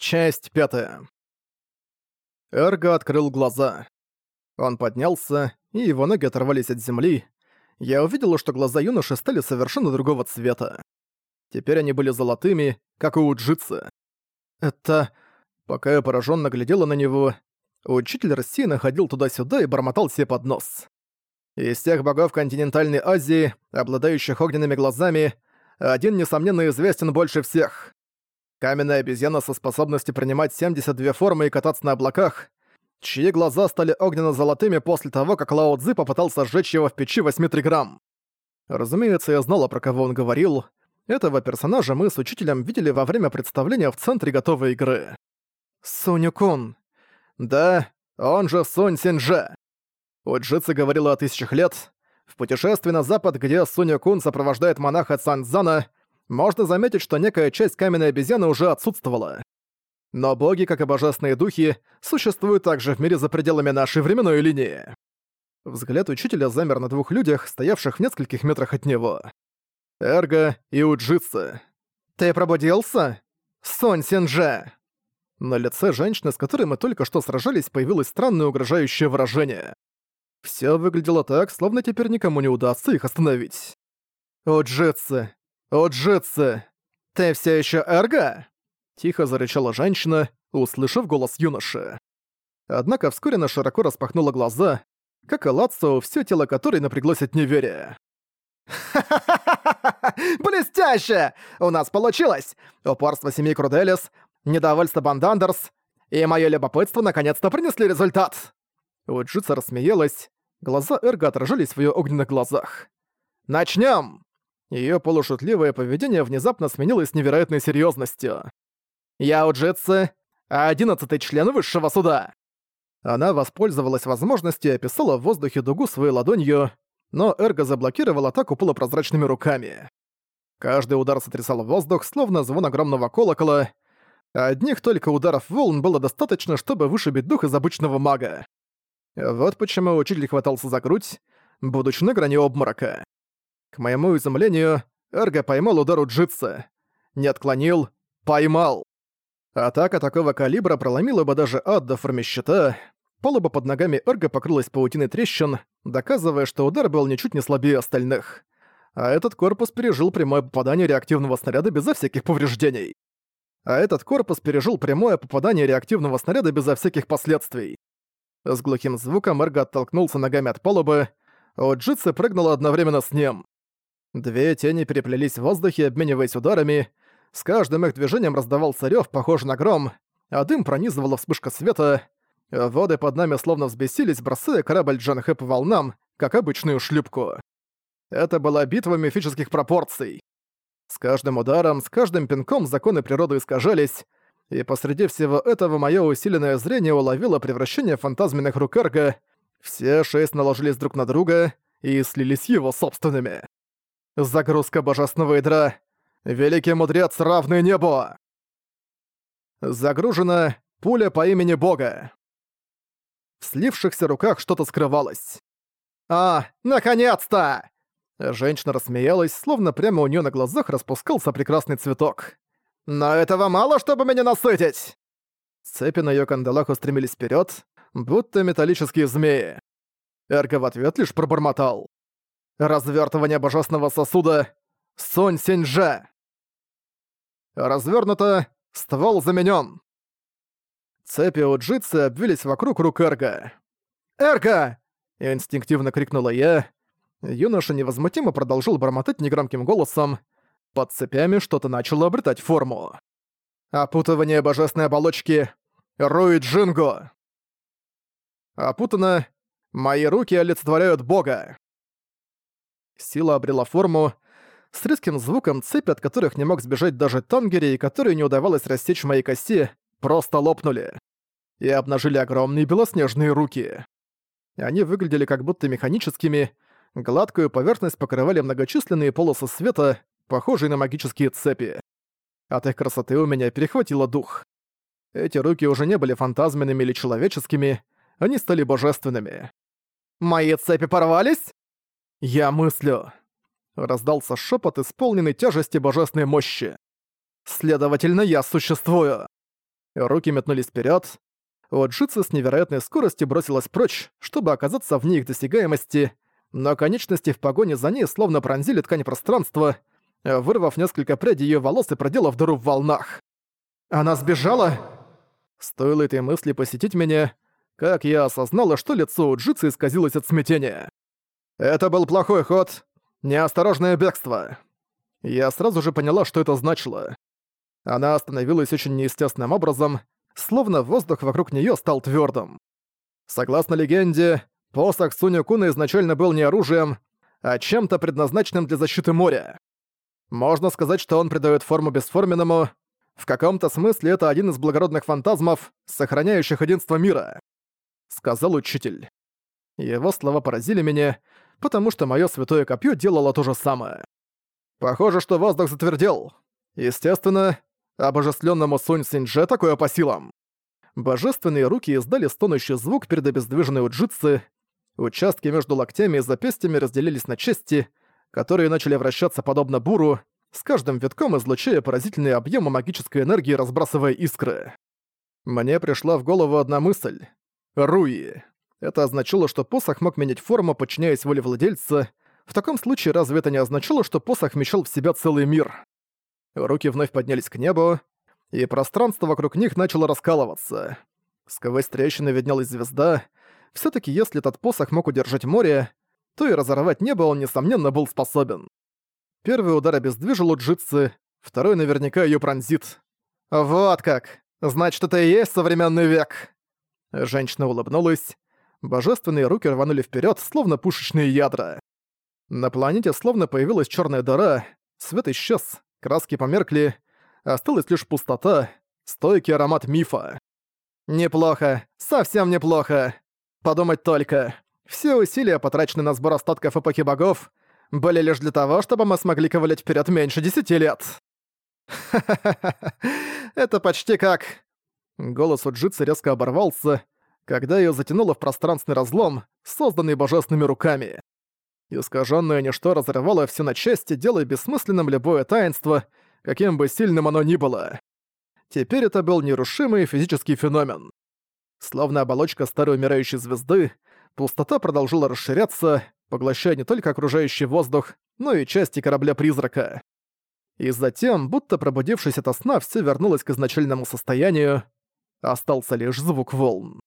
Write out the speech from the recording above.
Часть пятая. Эрго открыл глаза. Он поднялся, и его ноги оторвались от земли. Я увидела, что глаза юноши стали совершенно другого цвета. Теперь они были золотыми, как у Уджицы. Это... Пока я пораженно глядела на него, учитель рассеянно ходил туда-сюда и бормотал себе под нос. Из тех богов континентальной Азии, обладающих огненными глазами, один, несомненно, известен больше всех. Каменная обезьяна со способностью принимать 72 формы и кататься на облаках, чьи глаза стали огненно-золотыми после того, как Лао Цзы попытался сжечь его в печи 8 триграмм. Разумеется, я знала, про кого он говорил. Этого персонажа мы с учителем видели во время представления в центре готовой игры. Суню-кун. Да, он же Сунь Синже. Уджица говорила о тысячах лет. В путешествии на запад, где Суню-кун сопровождает монаха Цанзана, можно заметить, что некая часть каменной обезьяны уже отсутствовала. Но боги, как и божественные духи, существуют также в мире за пределами нашей временной линии. Взгляд учителя замер на двух людях, стоявших в нескольких метрах от него. Эрго и Уджитса. «Ты пробудился? Сонь Синже!» На лице женщины, с которой мы только что сражались, появилось странное угрожающее выражение. Всё выглядело так, словно теперь никому не удастся их остановить. «Уджитса, «Уджитсы, ты все еще Эрго?» Тихо зарычала женщина, услышав голос юноши. Однако вскоре она широко распахнула глаза, как и Лацо, все тело которой напряглось от неверия. «Ха-ха-ха! Блестяще! У нас получилось! Упорство семьи Круделис, недовольство Бандандерс и мое любопытство наконец-то принесли результат!» Уджица рассмеялась, глаза Эрго отражались в ее огненных глазах. «Начнем!» Её полушутливое поведение внезапно сменилось невероятной серьёзностью. «Я Уджитсы, одиннадцатый член высшего суда!» Она воспользовалась возможностью и описала в воздухе дугу своей ладонью, но Эрго заблокировал атаку полупрозрачными руками. Каждый удар сотрясал воздух, словно звон огромного колокола. Одних только ударов волн было достаточно, чтобы вышибить дух из обычного мага. Вот почему учитель хватался за грудь, будучи на грани обморока. К моему изумлению, Эрго поймал удар у Джитса. Не отклонил, поймал. Атака такого калибра проломила бы даже ад до форме щита. Полоба под ногами Эрго покрылась паутиной трещин, доказывая, что удар был ничуть не слабее остальных. А этот корпус пережил прямое попадание реактивного снаряда безо всяких повреждений. А этот корпус пережил прямое попадание реактивного снаряда безо всяких последствий. С глухим звуком Эрго оттолкнулся ногами от палубы, а Джитса прыгнула одновременно с ним. Две тени переплелись в воздухе, обмениваясь ударами. С каждым их движением раздавался рёв, похожий на гром, а дым пронизывала вспышка света. Воды под нами словно взбесились, бросая корабль Джанхэ по волнам, как обычную шлюпку. Это была битва мифических пропорций. С каждым ударом, с каждым пинком законы природы искажались, и посреди всего этого моё усиленное зрение уловило превращение фантазменных рук Эрго. Все шесть наложились друг на друга и слились его собственными. Загрузка божественного ядра. Великий мудрец, равный небу. Загружена пуля по имени Бога. В слившихся руках что-то скрывалось. «А, наконец-то!» Женщина рассмеялась, словно прямо у нее на глазах распускался прекрасный цветок. «Но этого мало, чтобы меня насытить!» Цепи на ее кандалах устремились вперед, будто металлические змеи. Эрго в ответ лишь пробормотал. Развертывание божественного сосуда Сонь Синьжа. Развернуто, ствол заменен. Цепи у джитсы обвились вокруг рук Эрга. «Эрга!» — инстинктивно крикнула я. Юноша невозмутимо продолжил бормотать негромким голосом. Под цепями что-то начало обретать форму. Опутывание божественной оболочки Руи Джинго. Опутано. Мои руки олицетворяют Бога. Сила обрела форму. С резким звуком цепи, от которых не мог сбежать даже Тангери и которые не удавалось рассечь в моей косе, просто лопнули. И обнажили огромные белоснежные руки. Они выглядели как будто механическими, гладкую поверхность покрывали многочисленные полосы света, похожие на магические цепи. От их красоты у меня перехватило дух. Эти руки уже не были фантазменными или человеческими, они стали божественными. «Мои цепи порвались?» «Я мыслю!» Раздался шепот, исполненный тяжести божественной мощи. «Следовательно, я существую!» Руки метнулись вперед. Оджица с невероятной скоростью бросилась прочь, чтобы оказаться вне их досягаемости, но конечности в погоне за ней словно пронзили ткань пространства, вырвав несколько прядей ее волос и проделав дыру в волнах. «Она сбежала?» Стоило этой мысли посетить меня, как я осознала, что лицо Уджицы исказилось от смятения. Это был плохой ход, неосторожное бегство. Я сразу же поняла, что это значило. Она остановилась очень неестественным образом, словно воздух вокруг неё стал твёрдым. Согласно легенде, посох Суню-куна изначально был не оружием, а чем-то предназначенным для защиты моря. Можно сказать, что он придаёт форму бесформенному. В каком-то смысле это один из благородных фантазмов, сохраняющих единство мира сказал учитель. Его слова поразили меня, потому что моё святое копье делало то же самое. Похоже, что воздух затвердел. Естественно, обожествленному Сунь Синже такое по силам. Божественные руки издали стонущий звук перед обездвиженной уджитсы. Участки между локтями и запястьями разделились на части, которые начали вращаться подобно буру, с каждым витком излучая поразительные объемы магической энергии, разбрасывая искры. Мне пришла в голову одна мысль. Руи. Это означало, что посох мог менять форму, подчиняясь воле владельца. В таком случае разве это не означало, что посох вмещал в себя целый мир? Руки вновь поднялись к небу, и пространство вокруг них начало раскалываться. Сквозь трещины виднелась звезда. все таки если этот посох мог удержать море, то и разорвать небо он, несомненно, был способен. Первый удар обездвижил Уджитсы, второй наверняка ее пронзит. «Вот как! Значит, это и есть современный век!» Женщина улыбнулась. Божественные руки рванули вперед, словно пушечные ядра. На планете словно появилась черная дыра, свет исчез, краски померкли, осталась лишь пустота, стойкий аромат мифа. Неплохо, совсем неплохо. Подумать только. Все усилия, потраченные на сбор остатков эпохи богов, были лишь для того, чтобы мы смогли ковылять вперед меньше десяти лет. Ха-ха-ха, это почти как... Голос у Джитсы резко оборвался, когда ее затянуло в пространственный разлом, созданный божественными руками. Искаженное ничто разрывало все на части, делая бессмысленным любое таинство, каким бы сильным оно ни было. Теперь это был нерушимый физический феномен. Словно оболочка старой умирающей звезды, пустота продолжила расширяться, поглощая не только окружающий воздух, но и части корабля-призрака. И затем, будто пробудившись ото сна, все вернулось к изначальному состоянию, Остался лишь звук волн.